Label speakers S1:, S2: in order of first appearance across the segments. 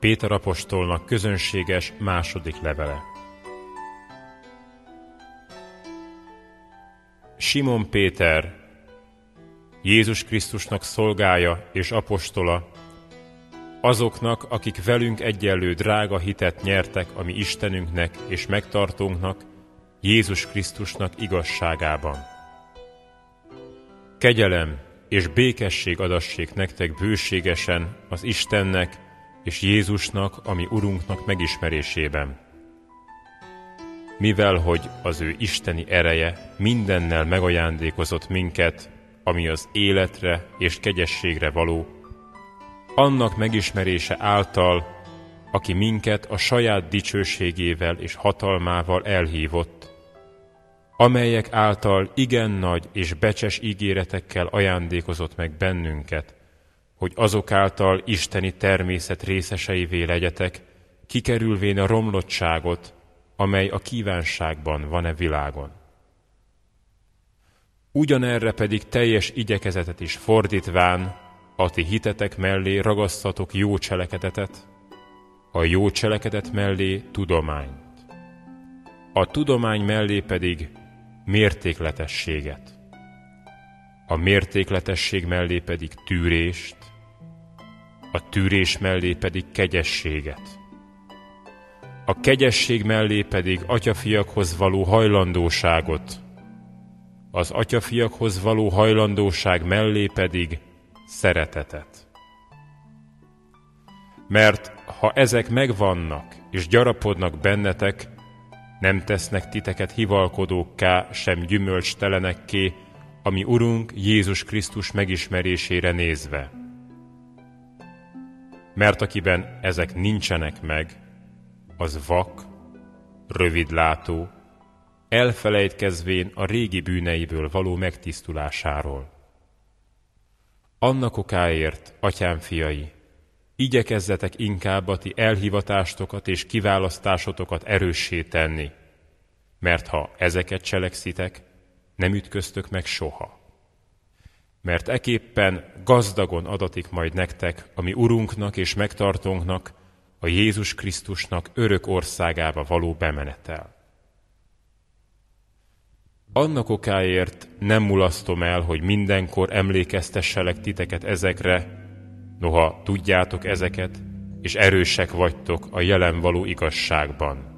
S1: Péter apostolnak közönséges második levele. Simon Péter, Jézus Krisztusnak szolgája és apostola, azoknak, akik velünk egyenlő drága hitet nyertek a mi Istenünknek és megtartónknak, Jézus Krisztusnak igazságában. Kegyelem és békesség adassék nektek bőségesen az Istennek és Jézusnak, ami Urunknak megismerésében. Mivel, hogy az ő isteni ereje mindennel megajándékozott minket, ami az életre és kegyességre való, annak megismerése által, aki minket a saját dicsőségével és hatalmával elhívott, amelyek által igen nagy és becses ígéretekkel ajándékozott meg bennünket, hogy azok által isteni természet részeseivé legyetek, kikerülvén a romlottságot, amely a kívánságban van-e világon. Ugyanerre pedig teljes igyekezetet is fordítván, a ti hitetek mellé ragasztatok jó cselekedetet, a jó cselekedet mellé tudományt, a tudomány mellé pedig mértékletességet, a mértékletesség mellé pedig tűrést, a tűrés mellé pedig kegyességet, a kegyesség mellé pedig atyafiakhoz való hajlandóságot, az atyafiakhoz való hajlandóság mellé pedig szeretetet. Mert ha ezek megvannak és gyarapodnak bennetek, nem tesznek titeket hivalkodókká, sem gyümölcstelenekké, ami Urunk Jézus Krisztus megismerésére nézve. Mert akiben ezek nincsenek meg, az vak, rövidlátó, elfelejtkezvén a régi bűneiből való megtisztulásáról. Annak okáért, atyám fiai, igyekezzetek inkább a ti elhivatástokat és kiválasztásotokat erőssé tenni, mert ha ezeket cselekszitek, nem ütköztök meg soha. Mert eképpen gazdagon adatik majd nektek, ami Urunknak és megtartónknak, a Jézus Krisztusnak örök országába való bemenetel. Annak okáért nem mulasztom el, hogy mindenkor emlékeztesselek titeket ezekre, noha tudjátok ezeket, és erősek vagytok a jelen való igazságban.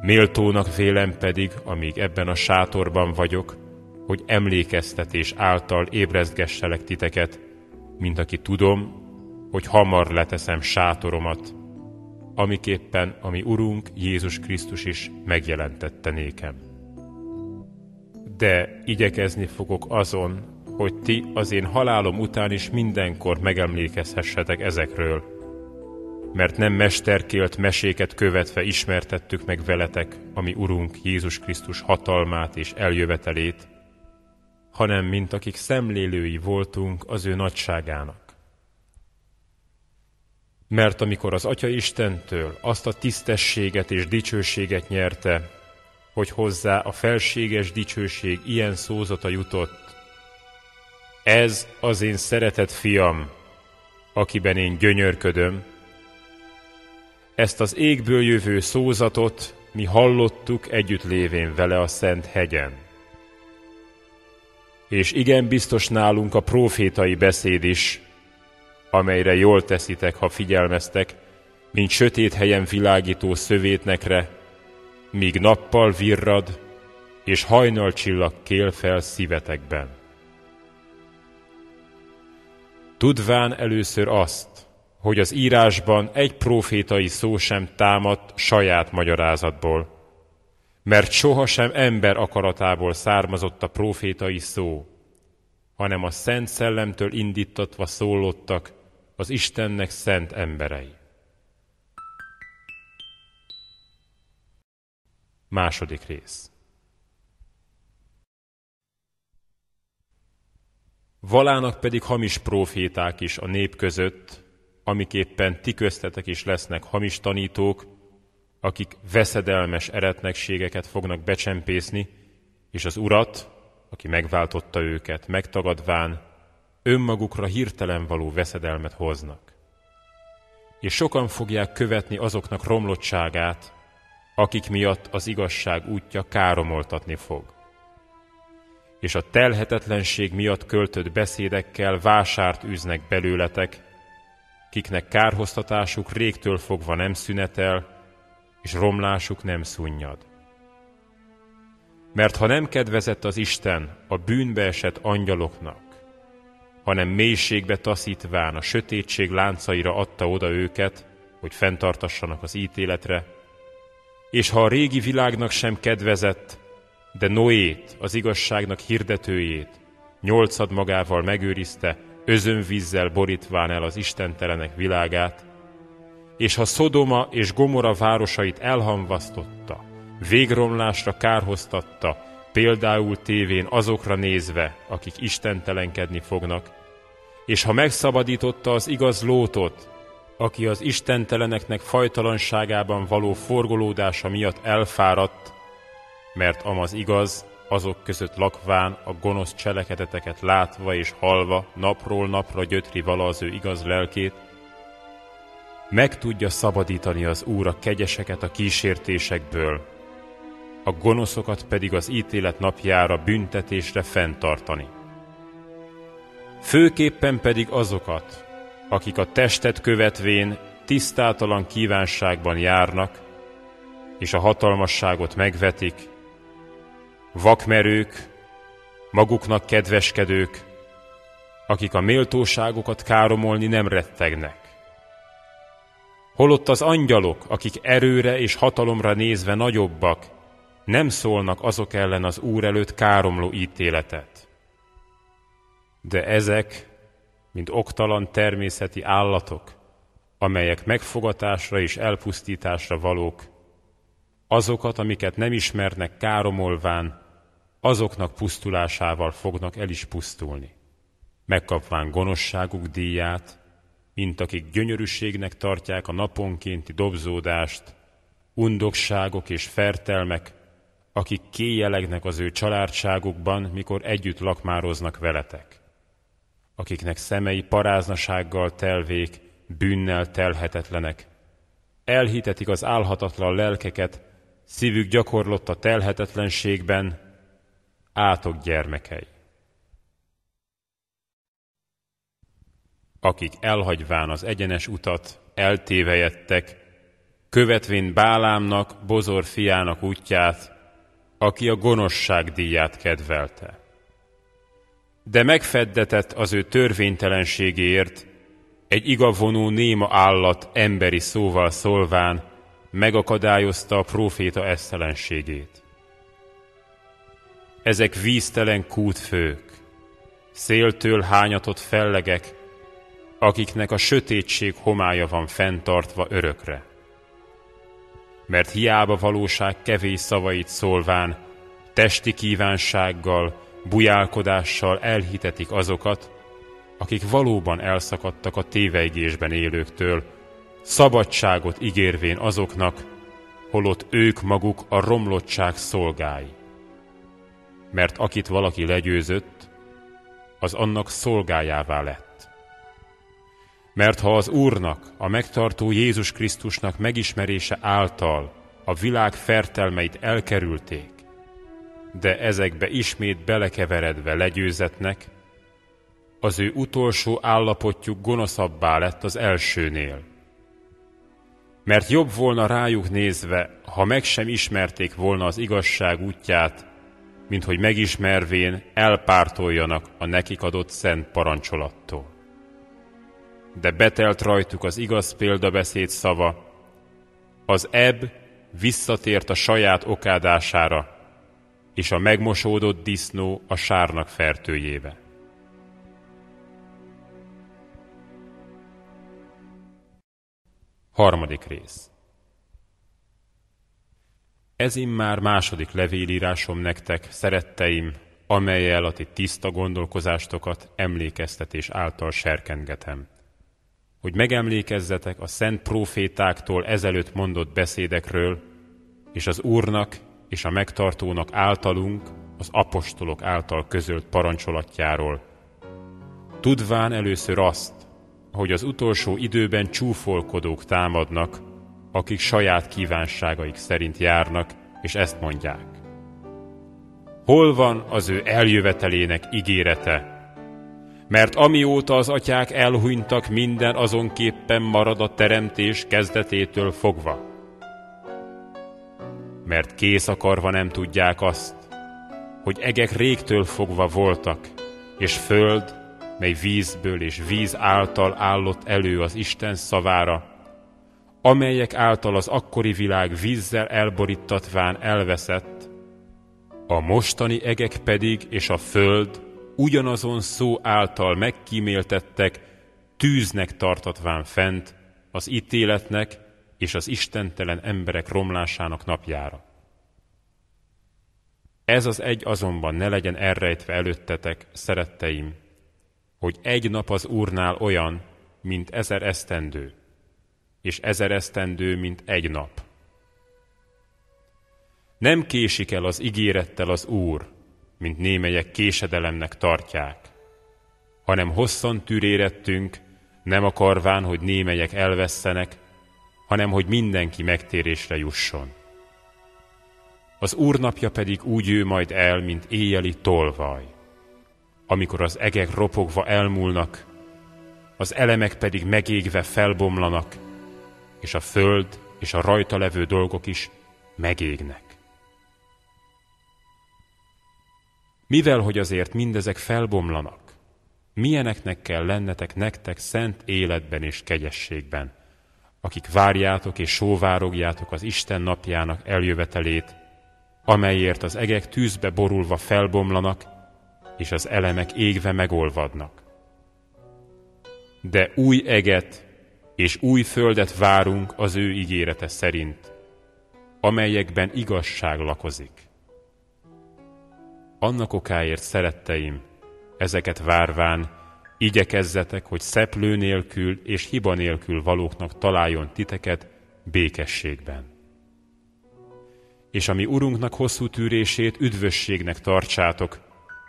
S1: Méltónak vélem pedig, amíg ebben a sátorban vagyok, hogy emlékeztetés által ébrezgesselek titeket, mint aki tudom, hogy hamar leteszem sátoromat, amiképpen, ami Urunk Jézus Krisztus is megjelentette nékem de igyekezni fogok azon, hogy ti az én halálom után is mindenkor megemlékezhessetek ezekről. Mert nem mesterkélt meséket követve ismertettük meg veletek, ami Urunk Jézus Krisztus hatalmát és eljövetelét, hanem mint akik szemlélői voltunk az ő nagyságának. Mert amikor az Atya Istentől azt a tisztességet és dicsőséget nyerte, hogy hozzá a felséges dicsőség ilyen szózata jutott. Ez az én szeretett fiam, akiben én gyönyörködöm. Ezt az égből jövő szózatot mi hallottuk együtt lévén vele a Szent hegyen. És igen biztos nálunk a profétai beszéd is, amelyre jól teszitek, ha figyelmeztek, mint sötét helyen világító szövétnekre, míg nappal virrad, és hajnalcsillag kél fel szívetekben. Tudván először azt, hogy az írásban egy profétai szó sem támadt saját magyarázatból, mert sohasem ember akaratából származott a profétai szó, hanem a Szent Szellemtől indítatva szólottak az Istennek szent emberei. Második rész. Valának pedig hamis proféták is a nép között, amiképpen ti köztetek is lesznek hamis tanítók, akik veszedelmes eretnekségeket fognak becsempészni, és az urat, aki megváltotta őket, megtagadván, önmagukra hirtelen való veszedelmet hoznak. és sokan fogják követni azoknak romlottságát, akik miatt az igazság útja káromoltatni fog. És a telhetetlenség miatt költött beszédekkel vásárt üznek belőletek, kiknek kárhoztatásuk régtől fogva nem szünetel, és romlásuk nem szunnyad. Mert ha nem kedvezett az Isten a bűnbe esett angyaloknak, hanem mélységbe taszítván a sötétség láncaira adta oda őket, hogy fenntartassanak az ítéletre, és ha a régi világnak sem kedvezett, de Noét, az igazságnak hirdetőjét, nyolcad magával megőrizte, özönvízzel borítván el az istentelenek világát, és ha Szodoma és Gomora városait elhamvasztotta, végromlásra kárhoztatta, például tévén azokra nézve, akik istentelenkedni fognak, és ha megszabadította az igaz lótot, aki az istenteleneknek fajtalanságában való forgolódása miatt elfáradt, mert amaz igaz, azok között lakván a gonosz cselekedeteket látva és halva napról napra gyötri vala az ő igaz lelkét, meg tudja szabadítani az Úr a kegyeseket a kísértésekből, a gonoszokat pedig az ítélet napjára büntetésre fenntartani. Főképpen pedig azokat, akik a testet követvén tisztátalan kívánságban járnak, és a hatalmasságot megvetik, vakmerők, maguknak kedveskedők, akik a méltóságokat káromolni nem rettegnek. Holott az angyalok, akik erőre és hatalomra nézve nagyobbak, nem szólnak azok ellen az Úr előtt káromló ítéletet. De ezek, mint oktalan természeti állatok, amelyek megfogatásra és elpusztításra valók, azokat, amiket nem ismernek káromolván, azoknak pusztulásával fognak el is pusztulni, megkapván gonoszságuk díját, mint akik gyönyörűségnek tartják a naponkénti dobzódást, undogságok és fertelmek, akik kéjelegnek az ő családságukban, mikor együtt lakmároznak veletek, akiknek szemei paráznasággal telvék, bűnnel telhetetlenek, elhitetik az álhatatlan lelkeket, szívük gyakorlott a telhetetlenségben, átok gyermekei. Akik elhagyván az egyenes utat, eltévejettek, követvén Bálámnak, Bozor fiának útját, aki a gonoszság díját kedvelte. De megfeddetett az ő törvénytelenségéért, egy igavonó néma állat emberi szóval szólván megakadályozta a próféta esztelenségét. Ezek víztelen kútfők, széltől hányatott fellegek, akiknek a sötétség homája van fenntartva örökre. Mert hiába valóság kevés szavait szólván, testi kívánsággal, bujálkodással elhitetik azokat, akik valóban elszakadtak a tévejgésben élőktől, szabadságot ígérvén azoknak, holott ők maguk a romlottság szolgái mert akit valaki legyőzött, az annak szolgájává lett. Mert ha az Úrnak, a megtartó Jézus Krisztusnak megismerése által a világ fertelmeit elkerülték, de ezekbe ismét belekeveredve legyőzetnek, az ő utolsó állapotjuk gonoszabbá lett az elsőnél. Mert jobb volna rájuk nézve, ha meg sem ismerték volna az igazság útját, mint hogy megismervén elpártoljanak a nekik adott szent parancsolattól. De betelt rajtuk az igaz példabeszéd szava, az ebb visszatért a saját okádására, és a megmosódott disznó a sárnak fertőjébe. Harmadik rész ez immár második levélírásom nektek, szeretteim, amelyel a ti tiszta gondolkozástokat emlékeztetés által serkengetem. Hogy megemlékezzetek a szent profétáktól ezelőtt mondott beszédekről, és az Úrnak és a megtartónak általunk, az apostolok által közölt parancsolatjáról. Tudván először azt, hogy az utolsó időben csúfolkodók támadnak, akik saját kívánságaik szerint járnak, és ezt mondják. Hol van az ő eljövetelének ígérete? Mert amióta az atyák elhunytak, minden azonképpen marad a teremtés kezdetétől fogva. Mert kész akarva nem tudják azt, hogy egek régtől fogva voltak, és föld, mely vízből és víz által állott elő az Isten szavára, amelyek által az akkori világ vízzel elborítatván elveszett, a mostani egek pedig és a föld ugyanazon szó által megkíméltettek, tűznek tartatván fent az ítéletnek és az istentelen emberek romlásának napjára. Ez az egy azonban ne legyen elrejtve előttetek, szeretteim, hogy egy nap az Úrnál olyan, mint ezer esztendő, és ezer esztendő, mint egy nap. Nem késik el az ígérettel az Úr, mint némelyek késedelemnek tartják, hanem hosszan tűrérettünk, nem akarván, hogy némelyek elvesztenek, hanem hogy mindenki megtérésre jusson. Az úrnapja pedig úgy ő majd el, mint éjjeli tolvaj, amikor az egek ropogva elmúlnak, az elemek pedig megégve felbomlanak, és a föld és a rajta levő dolgok is megégnek. Mivel, hogy azért mindezek felbomlanak, milyeneknek kell lennetek nektek szent életben és kegyességben, akik várjátok és sóvárogjátok az Isten napjának eljövetelét, amelyért az egek tűzbe borulva felbomlanak, és az elemek égve megolvadnak. De új eget és új földet várunk az ő ígérete szerint, amelyekben igazság lakozik. Annak okáért, szeretteim, ezeket várván, igyekezzetek, hogy szeplő nélkül és hiba nélkül valóknak találjon titeket békességben. És ami Urunknak hosszú tűrését üdvösségnek tartsátok,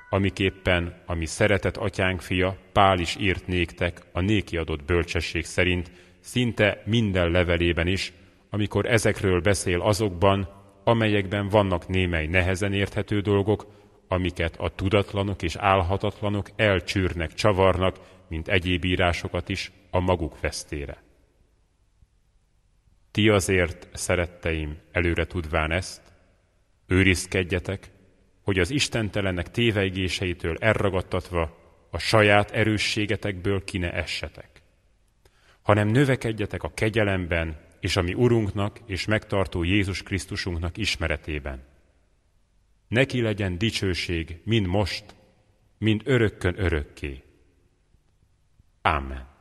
S1: amiképpen, ami szeretett atyánk fia, Pál is írt néktek a néki adott bölcsesség szerint, szinte minden levelében is, amikor ezekről beszél azokban, amelyekben vannak némely nehezen érthető dolgok, amiket a tudatlanok és álhatatlanok elcsűrnek, csavarnak, mint egyéb írásokat is a maguk vesztére. Ti azért, szeretteim, előre tudván ezt, őrizkedjetek, hogy az istentelenek téveigéseitől elragadtatva a saját erősségetekből ki ne essetek, hanem növekedjetek a kegyelemben és a mi Urunknak és megtartó Jézus Krisztusunknak ismeretében. Neki legyen dicsőség mind most, mind örökkön örökké. Amen.